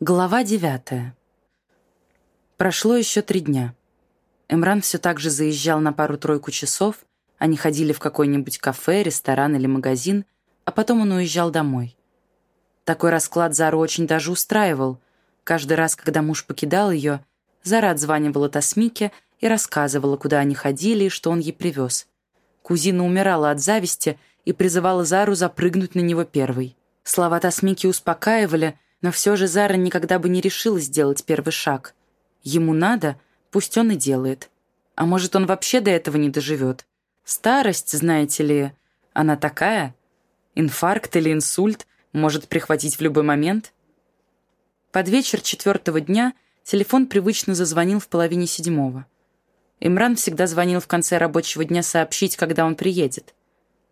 Глава девятая. Прошло еще три дня. Эмран все так же заезжал на пару-тройку часов, они ходили в какой-нибудь кафе, ресторан или магазин, а потом он уезжал домой. Такой расклад Зару очень даже устраивал. Каждый раз, когда муж покидал ее, Зара отзванивала Тасмике и рассказывала, куда они ходили и что он ей привез. Кузина умирала от зависти и призывала Зару запрыгнуть на него первой. Слова Тасмики успокаивали — но все же Зара никогда бы не решила сделать первый шаг. Ему надо, пусть он и делает. А может, он вообще до этого не доживет. Старость, знаете ли, она такая. Инфаркт или инсульт может прихватить в любой момент. Под вечер четвертого дня телефон привычно зазвонил в половине седьмого. Имран всегда звонил в конце рабочего дня сообщить, когда он приедет.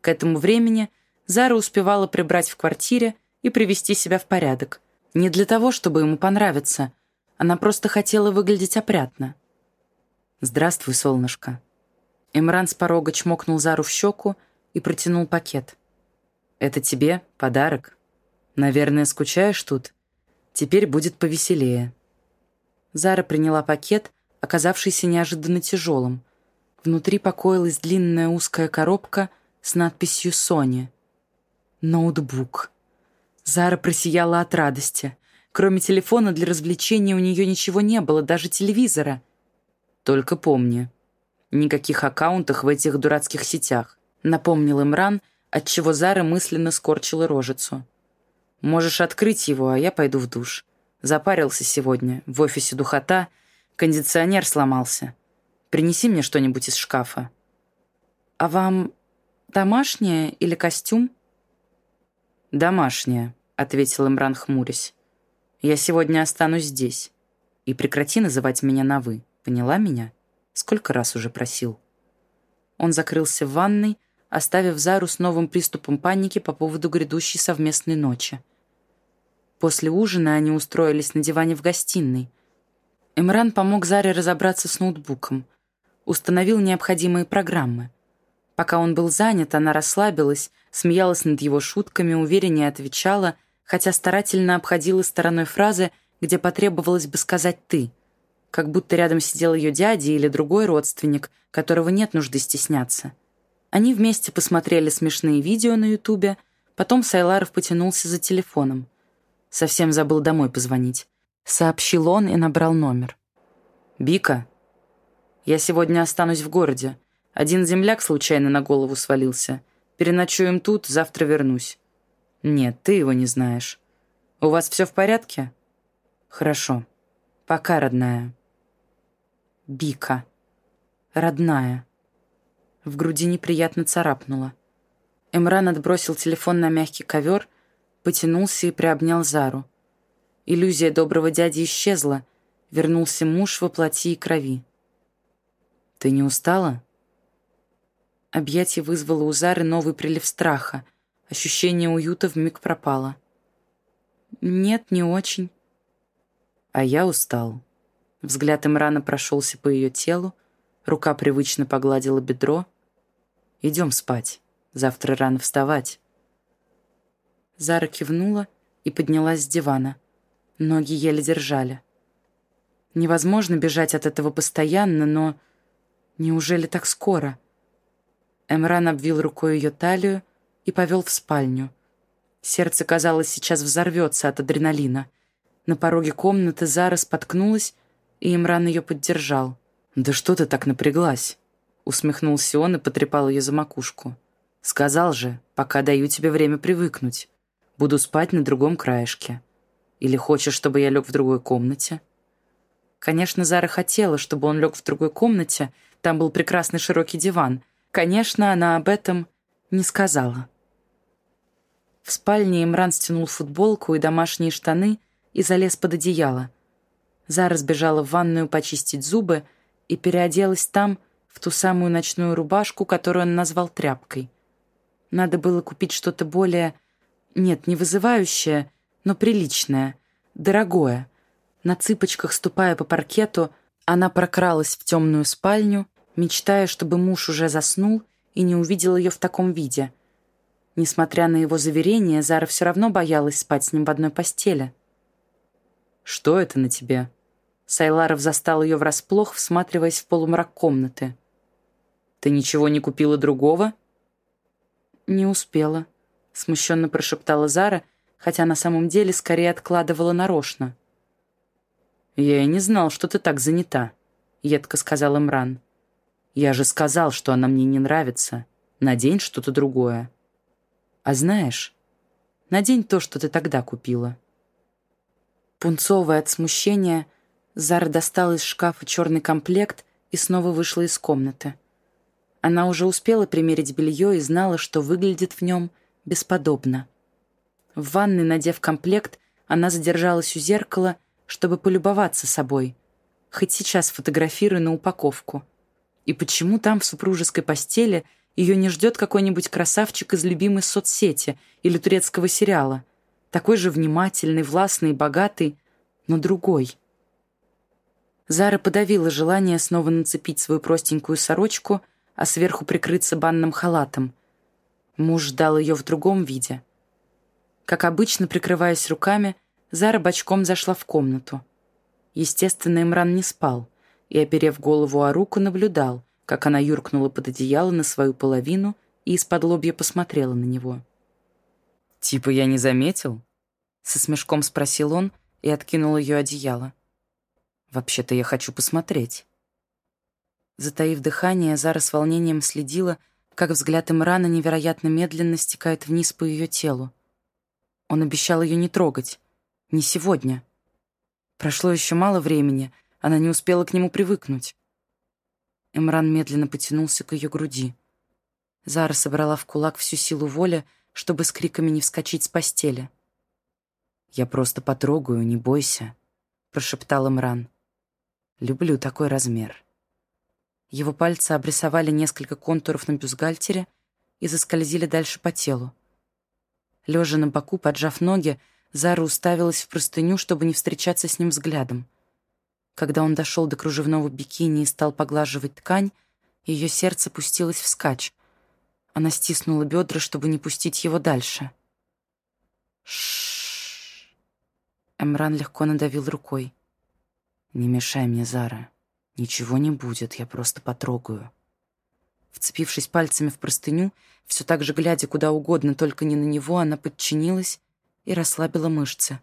К этому времени Зара успевала прибрать в квартире и привести себя в порядок – не для того, чтобы ему понравиться. Она просто хотела выглядеть опрятно. «Здравствуй, солнышко». Имран с порога чмокнул Зару в щеку и протянул пакет. «Это тебе подарок. Наверное, скучаешь тут? Теперь будет повеселее». Зара приняла пакет, оказавшийся неожиданно тяжелым. Внутри покоилась длинная узкая коробка с надписью «Соня». Ноутбук. Зара просияла от радости. Кроме телефона для развлечения у нее ничего не было, даже телевизора. «Только помни, никаких аккаунтов в этих дурацких сетях», напомнил Имран, отчего Зара мысленно скорчила рожицу. «Можешь открыть его, а я пойду в душ. Запарился сегодня, в офисе духота, кондиционер сломался. Принеси мне что-нибудь из шкафа». «А вам домашнее или костюм?» «Домашняя», — ответил Имран, хмурясь. «Я сегодня останусь здесь. И прекрати называть меня на «вы». Поняла меня? Сколько раз уже просил?» Он закрылся в ванной, оставив Зару с новым приступом паники по поводу грядущей совместной ночи. После ужина они устроились на диване в гостиной. Имран помог Заре разобраться с ноутбуком, установил необходимые программы. Пока он был занят, она расслабилась, смеялась над его шутками, увереннее отвечала, хотя старательно обходила стороной фразы, где потребовалось бы сказать «ты», как будто рядом сидел ее дядя или другой родственник, которого нет нужды стесняться. Они вместе посмотрели смешные видео на Ютубе, потом Сайларов потянулся за телефоном. Совсем забыл домой позвонить. Сообщил он и набрал номер. «Бика, я сегодня останусь в городе. Один земляк случайно на голову свалился. Переночуем тут, завтра вернусь. Нет, ты его не знаешь. У вас все в порядке? Хорошо. Пока, родная. Бика. Родная. В груди неприятно царапнуло. Эмран отбросил телефон на мягкий ковер, потянулся и приобнял Зару. Иллюзия доброго дяди исчезла, вернулся муж во плоти и крови. «Ты не устала?» Объятие вызвало у Зары новый прилив страха. Ощущение уюта вмиг пропало. «Нет, не очень». А я устал. Взгляд Имрана прошелся по ее телу, рука привычно погладила бедро. «Идем спать. Завтра рано вставать». Зара кивнула и поднялась с дивана. Ноги еле держали. Невозможно бежать от этого постоянно, но... Неужели так скоро?» Эмран обвил рукой ее талию и повел в спальню. Сердце, казалось, сейчас взорвется от адреналина. На пороге комнаты Зара споткнулась, и Имран ее поддержал. «Да что ты так напряглась?» Усмехнулся он и потрепал ее за макушку. «Сказал же, пока даю тебе время привыкнуть. Буду спать на другом краешке. Или хочешь, чтобы я лег в другой комнате?» Конечно, Зара хотела, чтобы он лег в другой комнате. Там был прекрасный широкий диван — Конечно, она об этом не сказала. В спальне Имран стянул футболку и домашние штаны и залез под одеяло. Зара сбежала в ванную почистить зубы и переоделась там в ту самую ночную рубашку, которую он назвал тряпкой. Надо было купить что-то более... Нет, не вызывающее, но приличное, дорогое. На цыпочках, ступая по паркету, она прокралась в темную спальню мечтая, чтобы муж уже заснул и не увидел ее в таком виде. Несмотря на его заверения, Зара все равно боялась спать с ним в одной постели. что это на тебе?» Сайларов застал ее врасплох, всматриваясь в полумрак комнаты. «Ты ничего не купила другого?» «Не успела», — смущенно прошептала Зара, хотя на самом деле скорее откладывала нарочно. «Я и не знал, что ты так занята», — едко сказал Имран. «Я же сказал, что она мне не нравится. Надень что-то другое. А знаешь, надень то, что ты тогда купила». Пунцовая от смущения, Зара достала из шкафа черный комплект и снова вышла из комнаты. Она уже успела примерить белье и знала, что выглядит в нем бесподобно. В ванной, надев комплект, она задержалась у зеркала, чтобы полюбоваться собой. Хоть сейчас фотографируя на упаковку. И почему там, в супружеской постели, ее не ждет какой-нибудь красавчик из любимой соцсети или турецкого сериала? Такой же внимательный, властный и богатый, но другой — Зара подавила желание снова нацепить свою простенькую сорочку, а сверху прикрыться банным халатом. Муж ждал ее в другом виде. Как обычно, прикрываясь руками, Зара бочком зашла в комнату. Естественно, Имран не спал и, оперев голову о руку, наблюдал, как она юркнула под одеяло на свою половину и из-под лобья посмотрела на него. «Типа я не заметил?» — со смешком спросил он и откинул ее одеяло. Вообще-то я хочу посмотреть». Затаив дыхание, Зара с волнением следила, как взгляд Имрана невероятно медленно стекает вниз по ее телу. Он обещал ее не трогать. Не сегодня. Прошло еще мало времени, она не успела к нему привыкнуть. Имран медленно потянулся к ее груди. Зара собрала в кулак всю силу воли, чтобы с криками не вскочить с постели. «Я просто потрогаю, не бойся», — прошептал Имран. Люблю такой размер. Его пальцы обрисовали несколько контуров на бюстгальтере и заскользили дальше по телу. Лежа на боку, поджав ноги, Зара уставилась в простыню, чтобы не встречаться с ним взглядом. Когда он дошел до кружевного бикини и стал поглаживать ткань, ее сердце пустилось вскачь. Она стиснула бедра, чтобы не пустить его дальше. Шш. Эмран легко надавил рукой. «Не мешай мне, Зара. Ничего не будет, я просто потрогаю». Вцепившись пальцами в простыню, все так же глядя куда угодно, только не на него, она подчинилась и расслабила мышцы.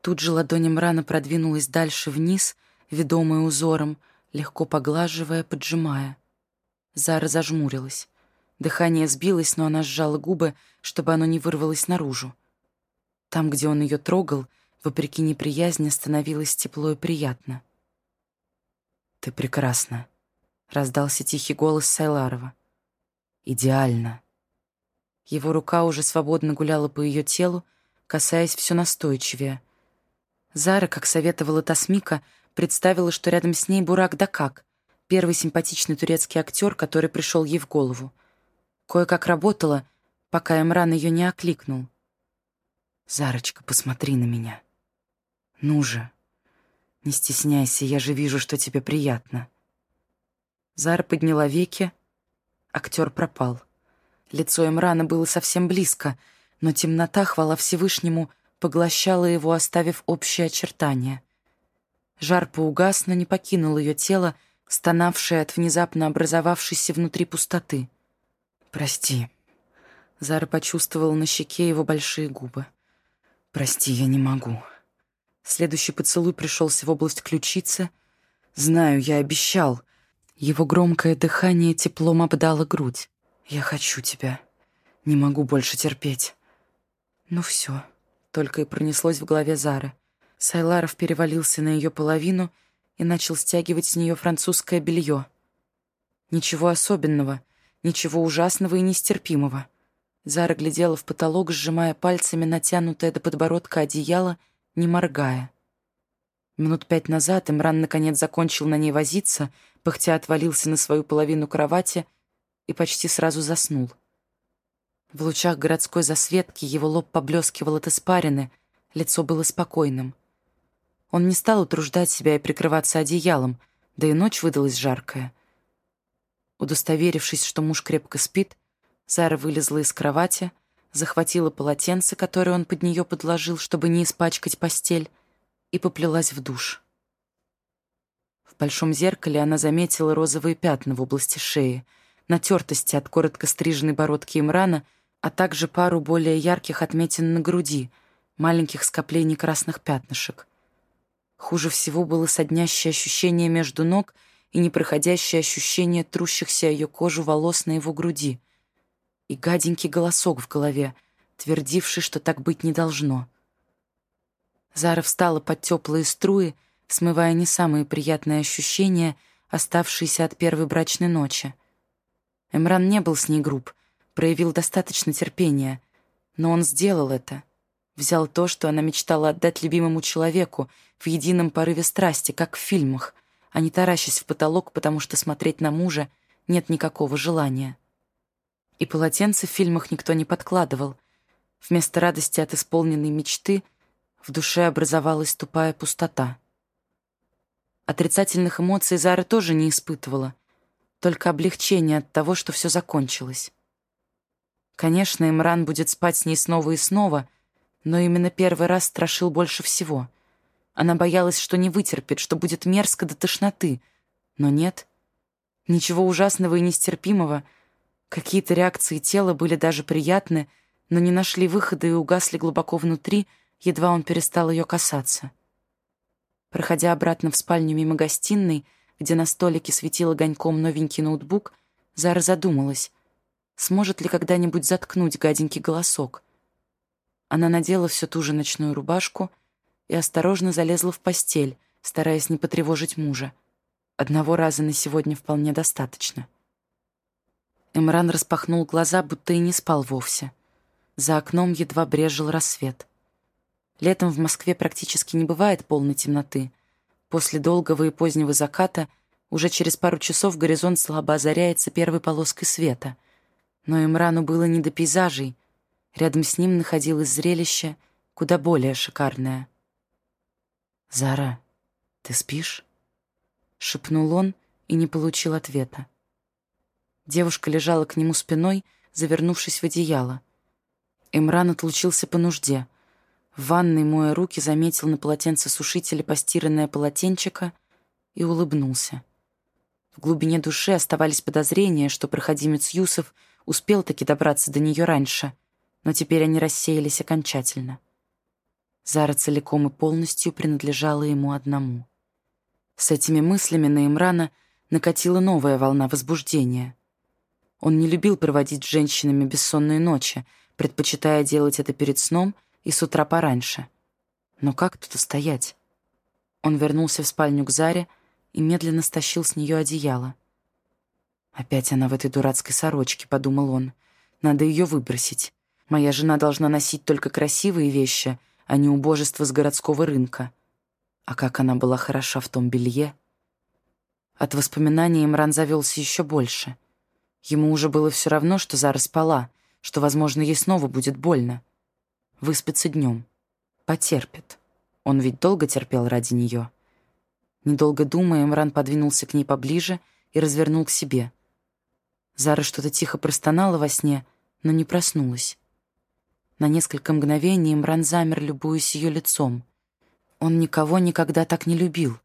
Тут же ладонь рано продвинулась дальше вниз, ведомая узором, легко поглаживая, поджимая. Зара зажмурилась. Дыхание сбилось, но она сжала губы, чтобы оно не вырвалось наружу. Там, где он ее трогал, Вопреки неприязни становилось тепло и приятно. «Ты прекрасна», — раздался тихий голос Сайларова. «Идеально». Его рука уже свободно гуляла по ее телу, касаясь все настойчивее. Зара, как советовала Тасмика, представила, что рядом с ней Бурак Дакак, первый симпатичный турецкий актер, который пришел ей в голову. Кое-как работала, пока Эмран ее не окликнул. «Зарочка, посмотри на меня». «Ну же, не стесняйся, я же вижу, что тебе приятно». Зара подняла веки. Актер пропал. Лицо Эмрана было совсем близко, но темнота, хвала Всевышнему, поглощала его, оставив общие очертания. Жар поугас, но не покинул ее тело, стонавшее от внезапно образовавшейся внутри пустоты. «Прости». Зара почувствовала на щеке его большие губы. «Прости, я не могу». Следующий поцелуй пришелся в область ключицы. Знаю, я обещал. Его громкое дыхание теплом обдало грудь. Я хочу тебя. Не могу больше терпеть. Ну все, только и пронеслось в голове Зары. Сайларов перевалился на ее половину и начал стягивать с нее французское белье. Ничего особенного, ничего ужасного и нестерпимого. Зара глядела в потолок, сжимая пальцами натянутое до подбородка одеяло — не моргая. Минут пять назад Имран наконец закончил на ней возиться, пыхтя отвалился на свою половину кровати и почти сразу заснул. В лучах городской засветки его лоб поблескивал от испарины, лицо было спокойным. Он не стал утруждать себя и прикрываться одеялом, да и ночь выдалась жаркая. Удостоверившись, что муж крепко спит, Зара вылезла из кровати, захватила полотенце, которое он под нее подложил, чтобы не испачкать постель, и поплелась в душ. В большом зеркале она заметила розовые пятна в области шеи, натертости от коротко стриженной бородки Имрана, а также пару более ярких отметин на груди, маленьких скоплений красных пятнышек. Хуже всего было соднящее ощущение между ног и непроходящее ощущение трущихся ее кожу волос на его груди. И гаденький голосок в голове, твердивший, что так быть не должно. Зара встала под теплые струи, смывая не самые приятные ощущения, оставшиеся от первой брачной ночи. Эмран не был с ней груб, проявил достаточно терпения, но он сделал это. Взял то, что она мечтала отдать любимому человеку, в едином порыве страсти, как в фильмах, а не таращась в потолок, потому что смотреть на мужа нет никакого желания. И полотенце в фильмах никто не подкладывал. Вместо радости от исполненной мечты в душе образовалась тупая пустота. Отрицательных эмоций Зара тоже не испытывала, только облегчение от того, что все закончилось. Конечно, Имран будет спать с ней снова и снова, но именно первый раз страшил больше всего. Она боялась, что не вытерпит, что будет мерзко до тошноты. Но нет. Ничего ужасного и нестерпимого. Какие-то реакции тела были даже приятны, но не нашли выхода и угасли глубоко внутри, едва он перестал ее касаться. Проходя обратно в спальню мимо гостиной, где на столике светил огоньком новенький ноутбук, Зара задумалась, сможет ли когда-нибудь заткнуть гаденький голосок. Она надела всю ту же ночную рубашку и осторожно залезла в постель, стараясь не потревожить мужа. Одного раза на сегодня вполне достаточно. Эмран распахнул глаза, будто и не спал вовсе. За окном едва брежил рассвет. Летом в Москве практически не бывает полной темноты, После долгого и позднего заката уже через пару часов горизонт слабо озаряется первой полоской света. Но Имрану было не до пейзажей. Рядом с ним находилось зрелище куда более шикарное. «Зара, ты спишь?» — шепнул он и не получил ответа. Девушка лежала к нему спиной, завернувшись в одеяло. Имран отлучился по нужде — в ванной, моя руки, заметил на полотенце сушителя постиранное полотенчико и улыбнулся. В глубине души оставались подозрения, что проходимец Юсов успел таки добраться до нее раньше, но теперь они рассеялись окончательно. Зара целиком и полностью принадлежала ему одному. С этими мыслями на Имрана накатила новая волна возбуждения. Он не любил проводить с женщинами бессонные ночи, предпочитая делать это перед сном — и с утра пораньше. Но как тут стоять? Он вернулся в спальню к Заре и медленно стащил с нее одеяло. «Опять она в этой дурацкой сорочке», — подумал он. «Надо ее выбросить. Моя жена должна носить только красивые вещи, а не убожество с городского рынка. А как она была хороша в том белье!» От воспоминаний Имран завелся еще больше. Ему уже было все равно, что Зара спала, что, возможно, ей снова будет больно выспится днем. Потерпит. Он ведь долго терпел ради нее. Недолго думая, Эмран подвинулся к ней поближе и развернул к себе. Зара что-то тихо простонала во сне, но не проснулась. На несколько мгновений Имран замер, любуясь ее лицом. Он никого никогда так не любил.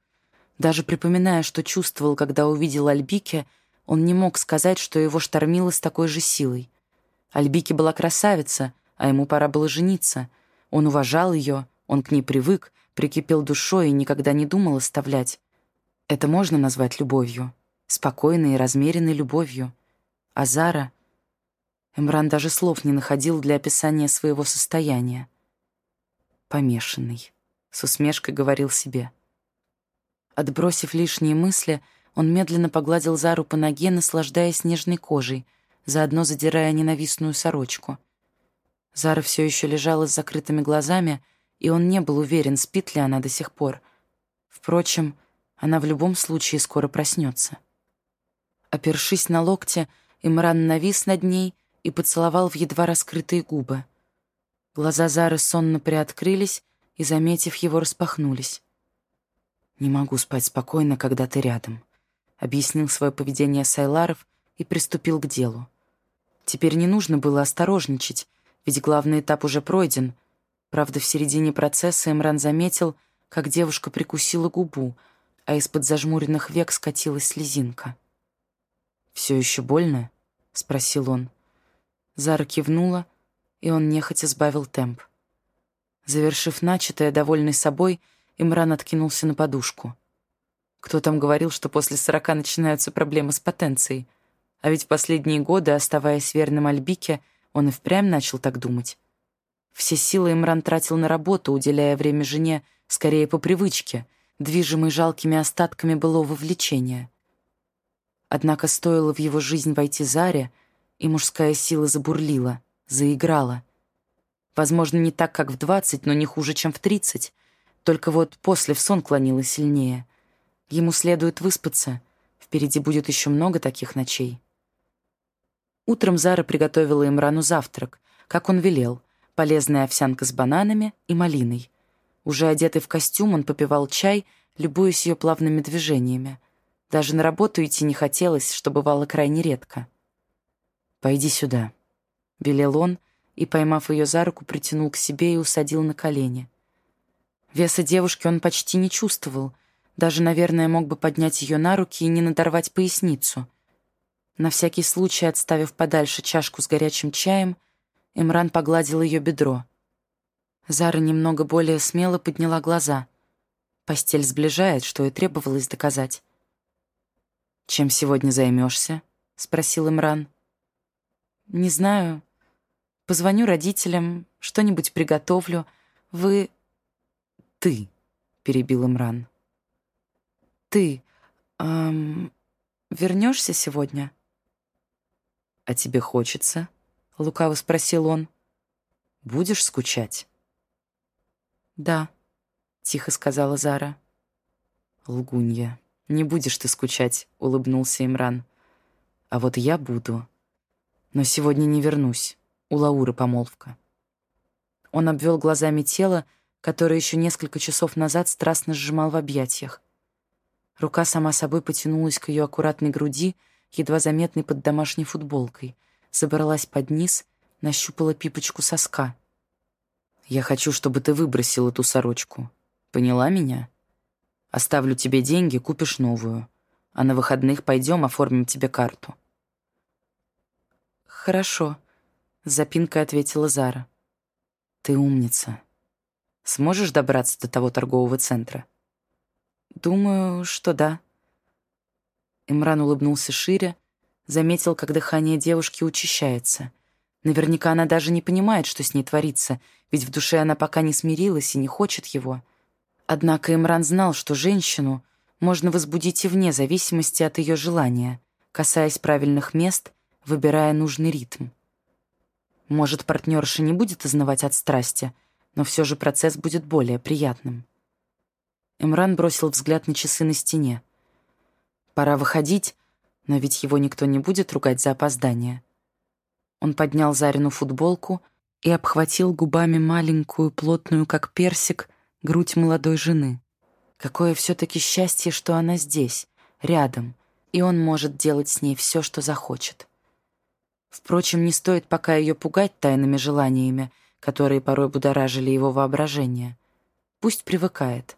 Даже припоминая, что чувствовал, когда увидел Альбике, он не мог сказать, что его штормило с такой же силой. Альбике была красавица — а ему пора было жениться. Он уважал ее, он к ней привык, прикипел душой и никогда не думал оставлять. Это можно назвать любовью. Спокойной и размеренной любовью. А Зара... Эмран даже слов не находил для описания своего состояния. «Помешанный», — с усмешкой говорил себе. Отбросив лишние мысли, он медленно погладил Зару по ноге, наслаждаясь нежной кожей, заодно задирая ненавистную сорочку. Зара все еще лежала с закрытыми глазами, и он не был уверен, спит ли она до сих пор. Впрочем, она в любом случае скоро проснется. Опершись на локте, Имран навис над ней и поцеловал в едва раскрытые губы. Глаза Зары сонно приоткрылись и, заметив его, распахнулись. «Не могу спать спокойно, когда ты рядом», — объяснил свое поведение Сайларов и приступил к делу. Теперь не нужно было осторожничать, ведь главный этап уже пройден. Правда, в середине процесса Эмран заметил, как девушка прикусила губу, а из-под зажмуренных век скатилась слезинка. «Все еще больно?» — спросил он. Зара кивнула, и он нехотя сбавил темп. Завершив начатое, довольный собой, Имран откинулся на подушку. Кто там говорил, что после сорока начинаются проблемы с потенцией? А ведь последние годы, оставаясь верным Альбике, он и впрямь начал так думать. Все силы Имран тратил на работу, уделяя время жене скорее по привычке, движимой жалкими остатками былого влечения. Однако стоило в его жизнь войти Заре, и мужская сила забурлила, заиграла. Возможно, не так, как в двадцать, но не хуже, чем в тридцать. Только вот после в сон клонила сильнее. Ему следует выспаться. Впереди будет еще много таких ночей. Утром Зара приготовила Имрану завтрак, как он велел, полезная овсянка с бананами и малиной. Уже одетый в костюм, он попивал чай, любуясь ее плавными движениями. Даже на работу идти не хотелось, что бывало крайне редко. «Пойди сюда», — велел он, и, поймав ее за руку, притянул к себе и усадил на колени. Веса девушки он почти не чувствовал, даже, наверное, мог бы поднять ее на руки и не надорвать поясницу. На всякий случай, отставив подальше чашку с горячим чаем, Имран погладил ее бедро. Зара немного более смело подняла глаза. Постель сближает, что и требовалось доказать. «Чем сегодня займешься?» — спросил Имран. «Не знаю. Позвоню родителям, что-нибудь приготовлю. Вы...» «Ты», — перебил Имран. «Ты... Эм, вернешься сегодня?» «А тебе хочется?» — лукаво спросил он. «Будешь скучать?» «Да», — тихо сказала Зара. «Лгунья, не будешь ты скучать», — улыбнулся Имран. «А вот я буду. Но сегодня не вернусь. У Лауры помолвка». Он обвел глазами тело, которое еще несколько часов назад страстно сжимал в объятиях. Рука сама собой потянулась к ее аккуратной груди, едва заметной под домашней футболкой, забралась под низ, нащупала пипочку соска. «Я хочу, чтобы ты выбросил эту сорочку. Поняла меня? Оставлю тебе деньги, купишь новую. А на выходных пойдем, оформим тебе карту». «Хорошо», — с запинкой ответила Зара. «Ты умница. Сможешь добраться до того торгового центра?» «Думаю, что да». Имран улыбнулся шире, заметил, как дыхание девушки учащается. Наверняка она даже не понимает, что с ней творится, ведь в душе она пока не смирилась и не хочет его. Однако Имран знал, что женщину можно возбудить и вне зависимости от ее желания, касаясь правильных мест, выбирая нужный ритм. Может, партнерша не будет изнывать от страсти, но все же процесс будет более приятным. Эмран бросил взгляд на часы на стене. Пора выходить, но ведь его никто не будет ругать за опоздание. Он поднял Зарину футболку и обхватил губами маленькую, плотную, как персик, грудь молодой жены. Какое все-таки счастье, что она здесь, рядом, и он может делать с ней все, что захочет. Впрочем, не стоит пока ее пугать тайными желаниями, которые порой будоражили его воображение. Пусть привыкает.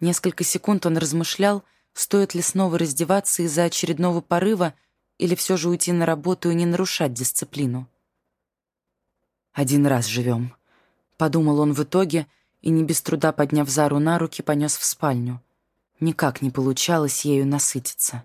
Несколько секунд он размышлял, стоит ли снова раздеваться из-за очередного порыва или все же уйти на работу и не нарушать дисциплину. «Один раз живем», — подумал он в итоге и, не без труда подняв Зару на руки, понес в спальню. Никак не получалось ею насытиться.